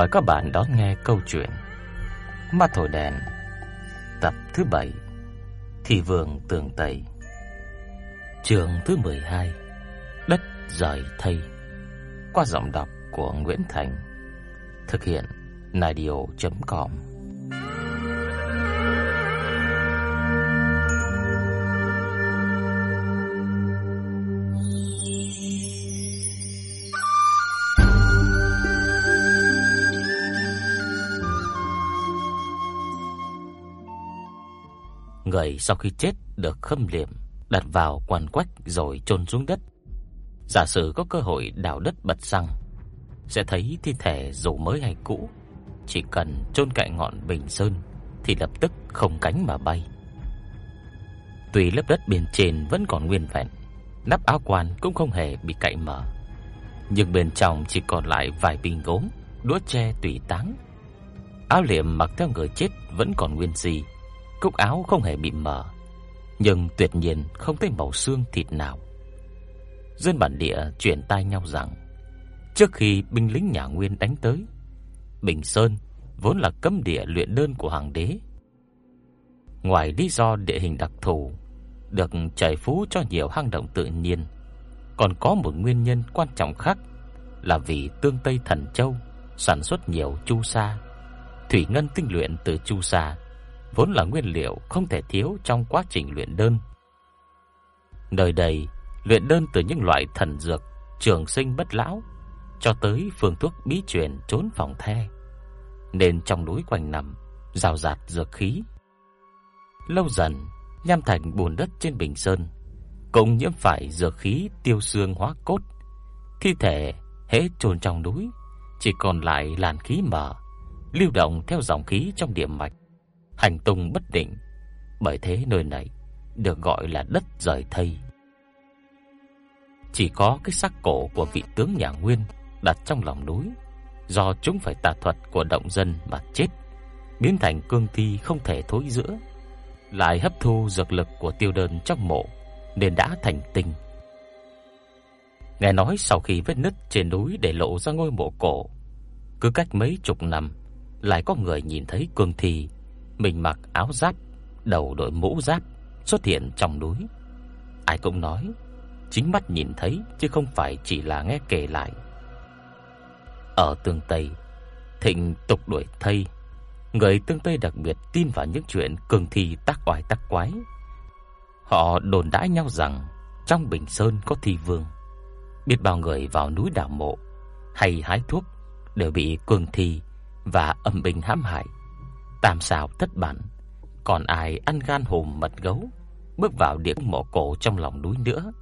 Mời các bạn đón nghe câu chuyện Mắt thổi đèn, Tập thứ 7 Thị vườn tường Tây Trường thứ 12 Đất rời thây, Qua giọng đọc của Nguyễn Thành, Thực hiện Nadio.com Người sau khi chết được khâm liệm đặt vào quan quách rồi chôn xuống đất. Giả sử có cơ hội đào đất bật xăng, sẽ thấy thi thể dù mới hay cũ, chỉ cần chôn cạnh ngọn bình sơn thì lập tức không cánh mà bay. Tuy lớp đất bên trên vẫn còn nguyên vẹn, nắp áo quan cũng không hề bị cạy mở, nhưng bên trong chỉ còn lại vài bình gốm, đũa tre tùy táng. Áo liệm mặc theo người chết vẫn còn nguyên gì cúc áo không hề bị mở, nhưng tuyệt nhiên không thấy màu xương thịt nào. Dân bản địa truyền tai nhau rằng, trước khi binh lính nhà Nguyên đánh tới, Bình Sơn vốn là cấm địa luyện đơn của hoàng đế. Ngoài lý do địa hình đặc thù, được trời phú cho nhiều hang động tự nhiên, còn có một nguyên nhân quan trọng khác là vì tương Tây Thần Châu sản xuất nhiều chu sa, thủy ngân tinh luyện từ chu sa vốn là nguyên liệu không thể thiếu trong quá trình luyện đơn. Nơi đây luyện đơn từ những loại thần dược trường sinh bất lão cho tới phương thuốc bí truyền trốn phòng the, nên trong núi quanh nằm rào rạt dược khí. Lâu dần, nham thành bùn đất trên Bình Sơn cũng nhiễm phải dược khí tiêu xương hóa cốt. Thi thể hễ chôn trong núi chỉ còn lại làn khí mờ, lưu động theo dòng khí trong địa mạch hành tung bất định, bởi thế nơi này được gọi là đất rời thây. Chỉ có cái xác cổ của vị tướng nhà Nguyên đặt trong lòng núi, do chúng phải tà thuật của động dân mà chết, biến thành cương thi không thể thối rữa, lại hấp thu dược lực của tiêu đơn trong mộ nên đã thành tinh. Nghe nói sau khi vết nứt trên núi để lộ ra ngôi mộ cổ, cứ cách mấy chục năm lại có người nhìn thấy cương thi mình mặc áo giáp, đầu đội mũ giáp xuất hiện trong núi. Ai cũng nói chính mắt nhìn thấy chứ không phải chỉ là nghe kể lại. Ở tương Tây, thịnh tục đuổi thây, người tương Tây đặc biệt tin vào những chuyện cường thi tác oai tác quái. Họ đồn đãi nhau rằng trong Bình Sơn có thi vương, biết bao người vào núi đào mộ hay hái thuốc đều bị cường thi và âm binh hãm hại tam xào thất bản, còn ai ăn gan hùm mật gấu, bước vào địa mộ cổ trong lòng núi nữa.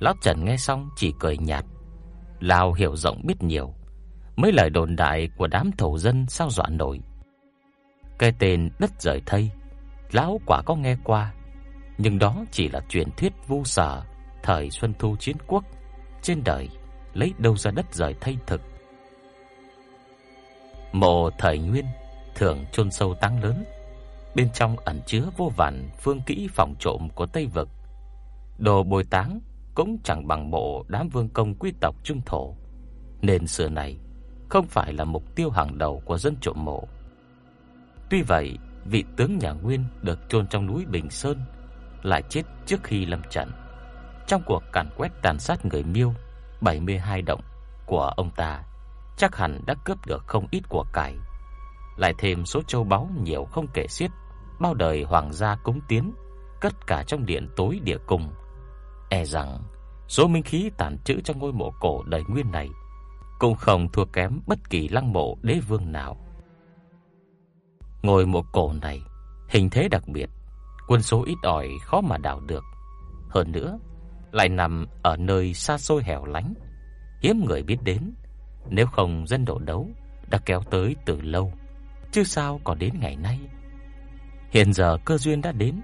Lão Trần nghe xong chỉ cười nhạt, lao hiểu rộng biết nhiều, mấy lời đồn đại của đám thổ dân sao dọa nổi. Cái tên đất rời thây, lão quả có nghe qua, nhưng đó chỉ là truyền thuyết vu sở thời Xuân Thu chiến quốc, trên đời lấy đâu ra đất rời thây thực. Mộ thời Nguyên thường chôn sâu tăng lớn, bên trong ẩn chứa vô vàn phương kỹ phòng trộm của Tây vực. Đồ bồi táng cũng chẳng bằng mộ đám vương công quý tộc trung thổ, nên xưa này không phải là mục tiêu hàng đầu của dân trộm mộ. Tuy vậy, vị tướng nhà Nguyên được chôn trong núi Bình Sơn lại chết trước khi lâm trận. Trong cuộc càn quét tàn sát người Miêu 72 động của ông ta chắc hẳn đã cướp được không ít của cải. Lại thêm số châu báu nhiều không kể xiết, bao đời hoàng gia cúng tiến, cất cả trong điện tối địa cung. E rằng số minh khí tản trữ trong ngôi mộ cổ đời nguyên này cũng không thua kém bất kỳ lăng mộ đế vương nào. Ngôi mộ cổ này hình thế đặc biệt, quân số ít ỏi khó mà đào được. Hơn nữa, lại nằm ở nơi xa xôi hẻo lánh, hiếm người biết đến nếu không dân đổ đấu đã kéo tới từ lâu, chứ sao còn đến ngày nay. Hiện giờ cơ duyên đã đến,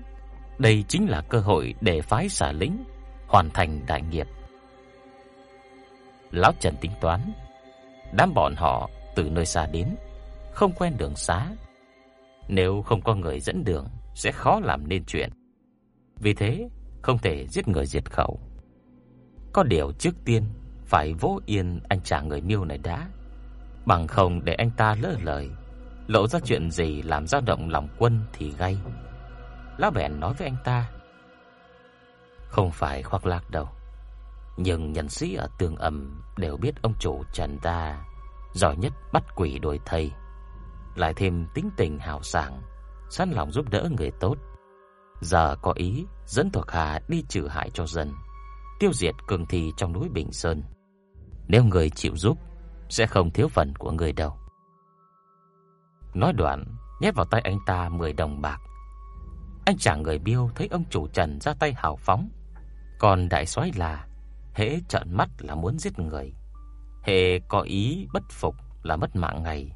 đây chính là cơ hội để phái xả lính hoàn thành đại nghiệp. Lão Trần tính toán, đám bọn họ từ nơi xa đến, không quen đường xá, nếu không có người dẫn đường sẽ khó làm nên chuyện. Vì thế, không thể giết người diệt khẩu. Có điều trước tiên phải vỗ yên anh chàng người Miêu này đã, bằng không để anh ta lỡ lời, lộ ra chuyện gì làm dao động lòng quân thì gay. Lão bèn nói với anh ta: "Không phải khoác lác đâu, nhưng nhân sĩ ở tường Âm đều biết ông chủ Trần ta giỏi nhất bắt quỷ đuổi thầy, lại thêm tính tình hào sảng, sẵn lòng giúp đỡ người tốt. Giờ có ý dẫn thuộc hạ đi trừ hại cho dân, tiêu diệt cường thi trong núi Bình Sơn. Nếu người chịu giúp, sẽ không thiếu phần của người đâu." Nói đoạn, nhét vào tay anh ta 10 đồng bạc. Anh chàng người Biêu thấy ông chủ Trần ra tay hào phóng, còn đại soái là hễ trợn mắt là muốn giết người, hễ có ý bất phục là mất mạng ngày.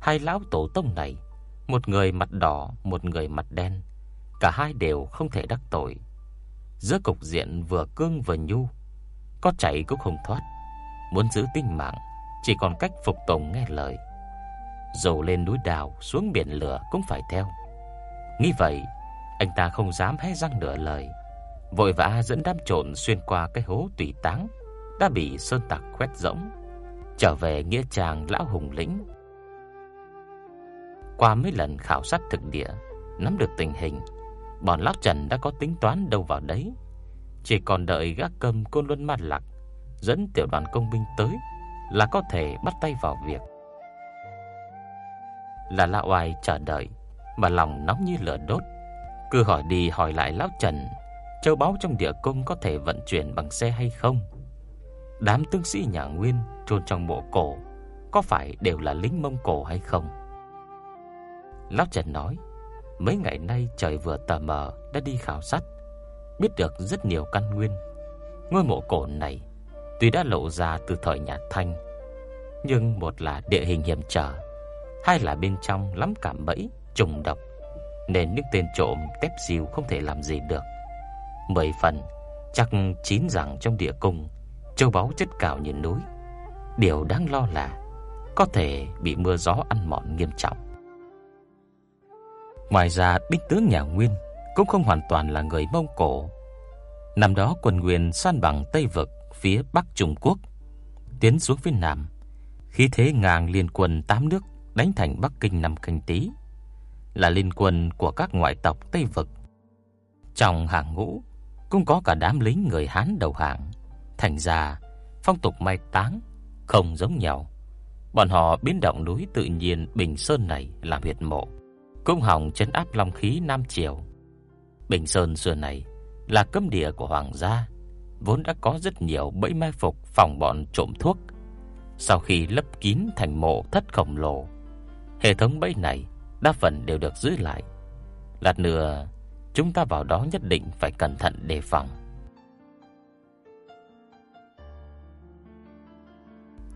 Hai lão tổ tông này, một người mặt đỏ, một người mặt đen, cả hai đều không thể đắc tội. Giữa cục diện vừa cương vừa nhu, có chạy cũng không thoát. Muốn giữ tính mạng, chỉ còn cách phục tùng nghe lời. Dù lên núi đào, xuống biển lửa cũng phải theo. Nghĩ vậy, anh ta không dám hé răng nửa lời, vội vã dẫn đám trộn xuyên qua cái hố tùy táng đã bị sơn tặc quét rỗng, trở về nghĩa trang lão hùng lĩnh. Qua mấy lần khảo sát thực địa, nắm được tình hình, bọn lão Trần đã có tính toán đâu vào đấy, chỉ còn đợi gác cầm côn luân man lạc dẫn tiểu đoàn công binh tới là có thể bắt tay vào việc. Là lão oai chờ đợi, mà lòng nóng như lửa đốt, cứ hỏi đi hỏi lại lão Trần, châu báu trong địa cung có thể vận chuyển bằng xe hay không? Đám tướng sĩ nhà Nguyên chôn trong mộ cổ có phải đều là lính Mông Cổ hay không? Lão Trần nói, mấy ngày nay trời vừa tờ mờ đã đi khảo sát, biết được rất nhiều căn nguyên. Ngôi mộ cổ này tuy đã lộ ra từ thời nhà Thanh, nhưng một là địa hình hiểm trở, hai là bên trong lắm cảm bẫy, trùng độc, nên những tên trộm tép diêu không thể làm gì được. Mười phần chắc chín rằng trong địa cung châu báu chất cao như núi. Điều đáng lo là có thể bị mưa gió ăn mòn nghiêm trọng. Ngoài ra, binh tướng nhà Nguyên cũng không hoàn toàn là người Mông Cổ. Năm đó quân Nguyên san bằng Tây vực phía Bắc Trung Quốc, tiến xuống phía Nam, khí thế ngang liên quân tám nước đánh thành Bắc Kinh năm Canh Tý, là liên quân của các ngoại tộc Tây vực. Trong hàng ngũ cũng có cả đám lính người Hán đầu hàng, thành ra phong tục mai táng không giống nhau. Bọn họ biến động núi tự nhiên Bình Sơn này làm huyệt mộ, cũng hòng trấn áp long khí Nam Triều. Bình Sơn xưa này là cấm địa của hoàng gia, vốn đã có rất nhiều bẫy mai phục phòng bọn trộm thuốc. Sau khi lấp kín thành mộ thất khổng lồ, hệ thống bẫy này đa phần đều được giữ lại. Lát nữa chúng ta vào đó nhất định phải cẩn thận đề phòng.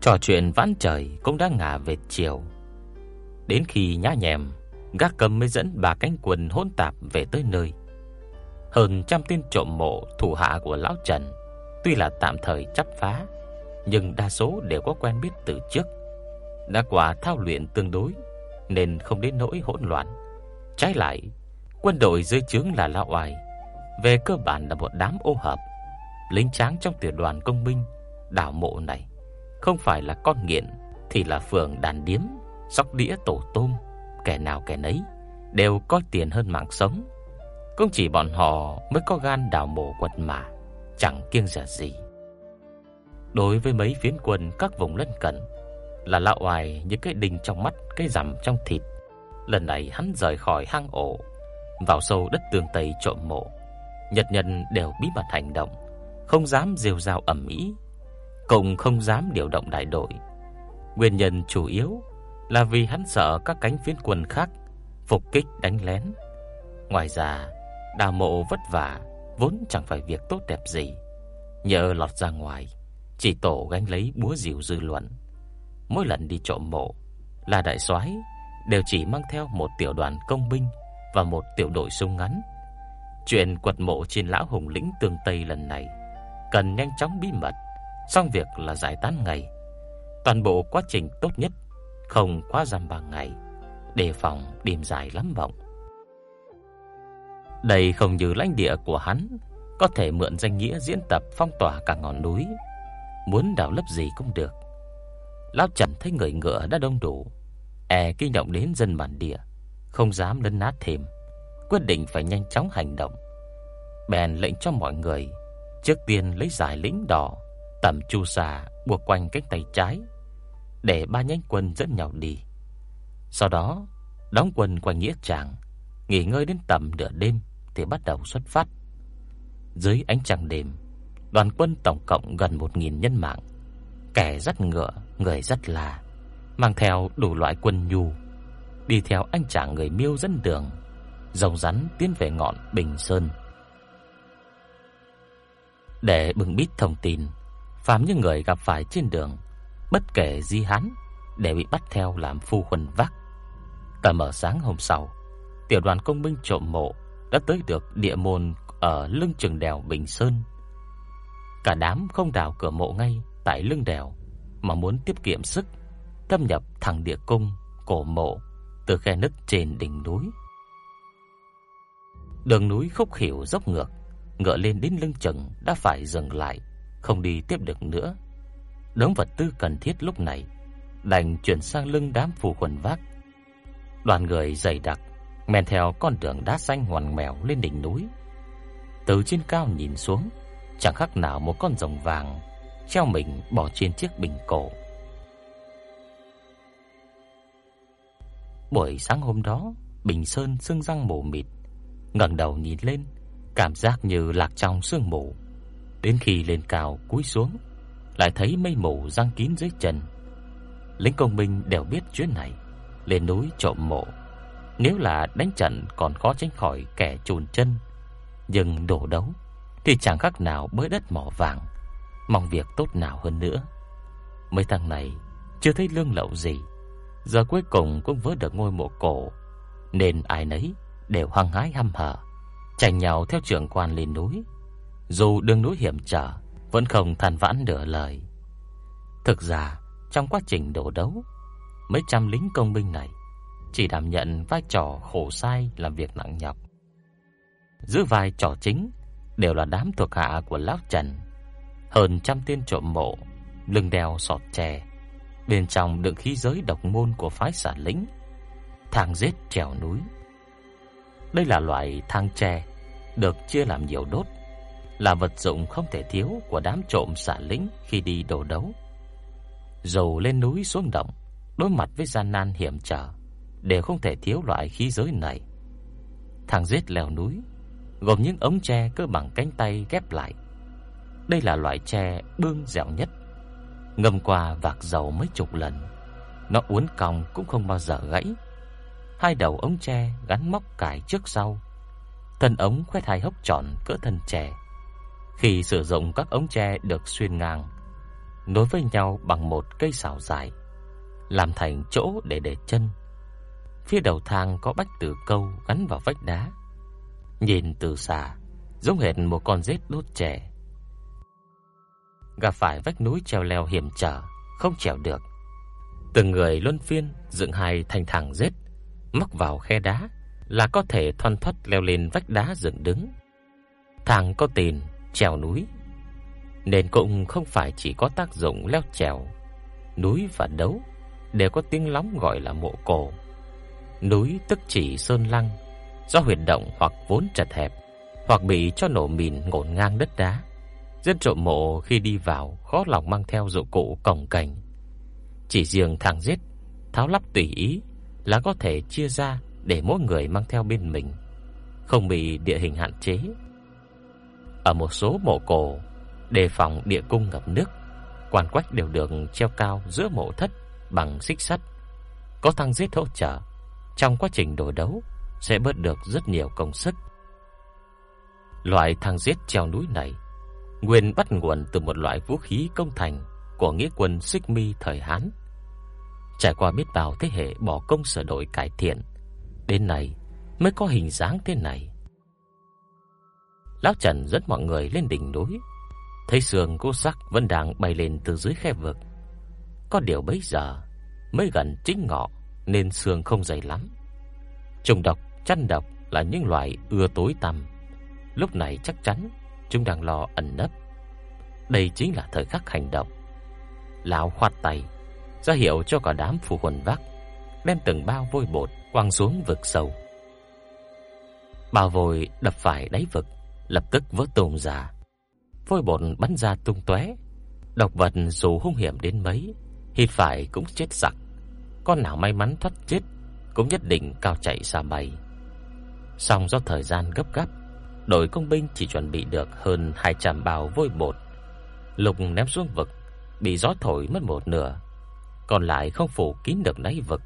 Trò chuyện vãn trời cũng đã ngả về chiều. Đến khi nhã nhèm, gác cầm mới dẫn bà cánh quần hỗn tạp về tới nơi. Hơn trăm tên trộm mộ thủ hạ của lão Trần, tuy là tạm thời chấp phá, nhưng đa số đều có quen biết từ trước, đã qua thao luyện tương đối nên không đến nỗi hỗn loạn. Trái lại, quân đội dưới trướng là lão oai, về cơ bản là một đám ô hợp, lính tráng trong tiểu đoàn công binh đảo mộ này không phải là con nghiện thì là phường đàn điếm, sóc đĩa tổ tôm, kẻ nào kẻ nấy đều có tiền hơn mạng sống. Cũng chỉ bọn họ mới có gan đào mộ quật mà, chẳng kiêng dè gì. Đối với mấy phiến quân các vùng lân cận, là lão oai như cái đinh trong mắt, cái rằm trong thịt. Lần này hắn rời khỏi hang ổ, vào sâu đất tường tây trộm mộ. Nhật nhân đều bí mật hành động, không dám rêu rào ẩm ý cũng không dám điều động đại đội. Nguyên nhân chủ yếu là vì hắn sợ các cánh phiến quân khác phục kích đánh lén. Ngoài ra, đào mộ vất vả vốn chẳng phải việc tốt đẹp gì. Nhờ lọt ra ngoài, chỉ tổ gánh lấy búa rìu dư luận. Mỗi lần đi trộm mộ, là đại soái đều chỉ mang theo một tiểu đoàn công binh và một tiểu đội súng ngắn. Chuyện quật mộ trên lão hùng lĩnh tương Tây lần này cần nhanh chóng bí mật, xong việc là giải tán ngày. Toàn bộ quá trình tốt nhất không quá dăm ba ngày, đề phòng đêm dài lắm vọng. Đây không như lãnh địa của hắn, có thể mượn danh nghĩa diễn tập phong tỏa cả ngọn núi. muốn đào lấp gì cũng được. Lão Trần thấy người ngựa đã đông đủ, e kinh động đến dân bản địa, không dám lấn nát thêm, quyết định phải nhanh chóng hành động. Bèn lệnh cho mọi người trước tiên lấy giải lính đỏ tầm chu sa buộc quanh cánh tay trái để ba nhánh quân dẫn nhau đi. Sau đó, đóng quân quanh nghĩa trang, nghỉ ngơi đến tầm nửa đêm thì bắt đầu xuất phát. Dưới ánh trăng đêm, đoàn quân tổng cộng gần 1000 nhân mạng, kẻ dắt ngựa, người dắt là, mang theo đủ loại quân nhu, đi theo anh chàng người Miêu dẫn đường, rồng rắn tiến về ngọn Bình Sơn. Để bừng bít thông tin, phàm những người gặp phải trên đường, bất kể di hán đều bị bắt theo làm phu quân vác. Tờ mở sáng hôm sau, tiểu đoàn công binh trộm mộ đã tới được địa môn ở lưng chừng đèo Bình Sơn. Cả đám không đào cửa mộ ngay tại lưng đèo mà muốn tiết kiệm sức, thâm nhập thẳng địa cung cổ mộ từ khe nứt trên đỉnh núi. Đường núi khúc khuỷu dốc ngược, ngựa lên đến lưng chừng đã phải dừng lại, không đi tiếp được nữa. Đống vật tư cần thiết lúc này đành chuyển sang lưng đám phù quần vác. Đoàn người dày đặc men theo con đường đá xanh ngoằn ngoèo lên đỉnh núi. Từ trên cao nhìn xuống, chẳng khác nào một con rồng vàng treo mình bò trên chiếc bình cổ. Buổi sáng hôm đó, Bình Sơn sưng răng mù mịt, ngẩng đầu nhìn lên, cảm giác như lạc trong sương mù. Đến khi lên cao cúi xuống, lại thấy mây mù giăng kín dưới chân. Lính công binh đều biết chuyến này lên núi trộm mộ, nếu là đánh trận còn khó tránh khỏi kẻ chùn chân, nhưng đổ đấu thì chẳng khác nào bới đất mỏ vàng, mong việc tốt nào hơn nữa. Mấy thằng này chưa thấy lương lậu gì, giờ cuối cùng cũng vớ được ngôi mộ cổ, nên ai nấy đều hăng hái hăm hở, chành nhau theo trưởng quan lên núi. Dù đường núi hiểm trở, vẫn không than vãn nửa lời. Thực ra, trong quá trình đổ đấu, mấy trăm lính công binh này chỉ đảm nhận vai trò khổ sai làm việc nặng nhọc. Giữ vai trò chính đều là đám thuộc hạ của lão Trần, hơn trăm tên trộm mộ, lưng đeo sọt chè, bên trong đựng khí giới độc môn của phái xả lính, thang giết trèo núi. Đây là loại thang tre được chia làm nhiều đốt, là vật dụng không thể thiếu của đám trộm xả lính khi đi đổ đấu. Dầu lên núi xuống động, đối mặt với gian nan hiểm trở, đều không thể thiếu loại khí giới này. Thang giết leo núi gồm những ống tre cơ bằng cánh tay ghép lại. Đây là loại tre bương dẻo nhất, ngâm qua vạc dầu mấy chục lần, nó uốn cong cũng không bao giờ gãy. Hai đầu ống tre gắn móc cài trước sau, thân ống khoét hai hốc tròn cỡ thân tre. Khi sử dụng các ống tre được xuyên ngang, nối với nhau bằng một cây sào dài, làm thành chỗ để để chân. Phía đầu thang có bách tử câu gắn vào vách đá. Nhìn từ xa, giống hệt một con rết đốt trẻ. Gặp phải vách núi treo leo hiểm trở, không trèo được. Từng người luân phiên dựng hai thành thẳng rết, mắc vào khe đá là có thể thoăn thoắt leo lên vách đá dựng đứng. Thằng có tiền trèo núi, nên cũng không phải chỉ có tác dụng leo trèo, núi và đấu đều có tiếng lóng gọi là mộ cổ. Núi tức chỉ sơn lăng, do huyệt động hoặc vốn chật hẹp, hoặc bị cho nổ mìn ngổn ngang đất đá. Dân trộm mộ khi đi vào khó lòng mang theo dụng cụ cổng cảnh. Chỉ riêng thằng giết tháo lắp tùy ý là có thể chia ra để mỗi người mang theo bên mình, không bị địa hình hạn chế. Ở một số mộ cổ, đề phòng địa cung ngập nước, quan quách đều được treo cao giữa mộ thất bằng xích sắt. Có thằng giết hỗ trợ, trong quá trình đổ đấu sẽ bớt được rất nhiều công sức. Loại thằng giết treo núi này nguyên bắt nguồn từ một loại vũ khí công thành của nghĩa quân Xích Mi thời Hán. Trải qua biết bao thế hệ bỏ công sửa đổi cải thiện, đến nay mới có hình dáng thế này. Lão Trần dẫn mọi người lên đỉnh núi, thấy sườn cô sắc vẫn đang bay lên từ dưới khe vực. Có điều bấy giờ mới gần chính ngọ nên xương không dày lắm. Trùng độc, chăn độc là những loại ưa tối tăm. Lúc này chắc chắn chúng đang lo ẩn nấp. đây chính là thời khắc hành động. Lão khoát tay, ra hiệu cho cả đám phù quần vác, đem từng bao vôi bột quăng xuống vực sâu. Bao vôi đập phải đáy vực, lập tức vỡ tung ra. Vôi bột bắn ra tung tóe, độc vật dù hung hiểm đến mấy, hít phải cũng chết sặc. Con nào may mắn thoát chết cũng nhất định cao chạy xa bay. Song do thời gian gấp gáp, đội công binh chỉ chuẩn bị được hơn 200 bao vôi bột. Lục ném xuống vực, bị gió thổi mất một nửa, còn lại không phủ kín được đáy vực.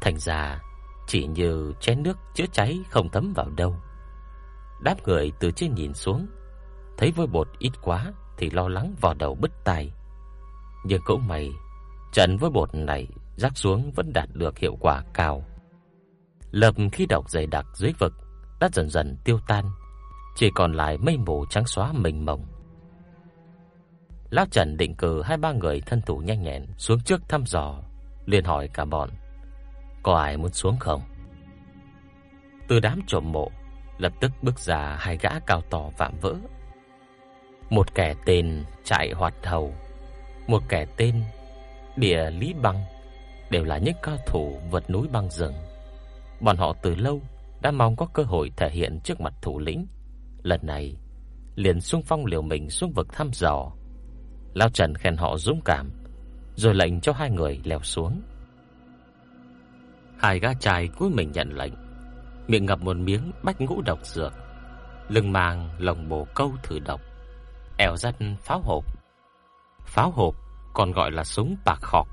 Thành ra chỉ như chén nước chữa cháy không thấm vào đâu. đáp người từ trên nhìn xuống, thấy vôi bột ít quá thì lo lắng vò đầu bứt tai. Nhưng cũng may, trận vôi bột này rắc xuống vẫn đạt được hiệu quả cao. Lập khí độc dày đặc dưới vực đã dần dần tiêu tan, chỉ còn lại mây mù trắng xóa mênh mông. Lão Trần định cử hai ba người thân thủ nhanh nhẹn xuống trước thăm dò, liền hỏi cả bọn: "Có ai muốn xuống không?" Từ đám trộm mộ lập tức bước ra hai gã cao to vạm vỡ. Một kẻ tên Trại Hoạt Hầu, một kẻ tên Địa Lý Băng, đều là những cao thủ vượt núi băng rừng. Bọn họ từ lâu đã mong có cơ hội thể hiện trước mặt thủ lĩnh. Lần này, liền xung phong liều mình xuống vực thăm dò. Lão Trần khen họ dũng cảm, rồi lệnh cho hai người leo xuống. Hai gã trai cúi mình nhận lệnh, miệng ngập một miếng bách ngũ độc dược, lưng mang lồng bồ câu thử độc, eo dắt pháo hộp. Pháo hộp còn gọi là súng bạc khọc,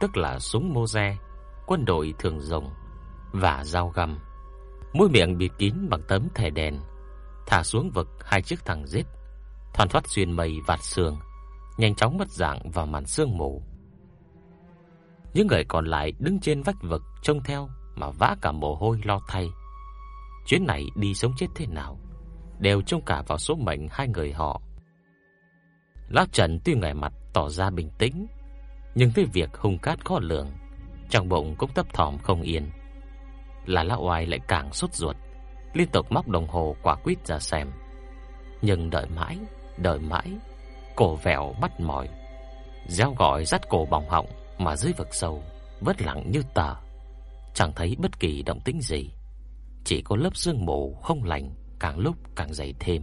tức là súng Moze, quân đội thường dùng và dao găm. Mũi miệng bịt kín bằng tấm thẻ đèn, thả xuống vực hai chiếc thằng giết, thoăn thoắt xuyên mây vạt sương, nhanh chóng mất dạng vào màn sương mù. Những người còn lại đứng trên vách vực trông theo mà vã cả mồ hôi lo thay. Chuyến này đi sống chết thế nào, đều trông cả vào số mệnh hai người họ. Lão Trần tuy ngoài mặt tỏ ra bình tĩnh, nhưng với việc hung cát khó lường, trong bụng cũng thấp thỏm không yên là lão oai lại càng sốt ruột, liên tục móc đồng hồ quả quýt ra xem. Nhưng đợi mãi, đợi mãi, cổ vẹo bắt mỏi, reo gọi rắt cổ bỏng họng mà dưới vực sâu vất lặng như tờ, chẳng thấy bất kỳ động tĩnh gì, chỉ có lớp sương mù không lành càng lúc càng dày thêm.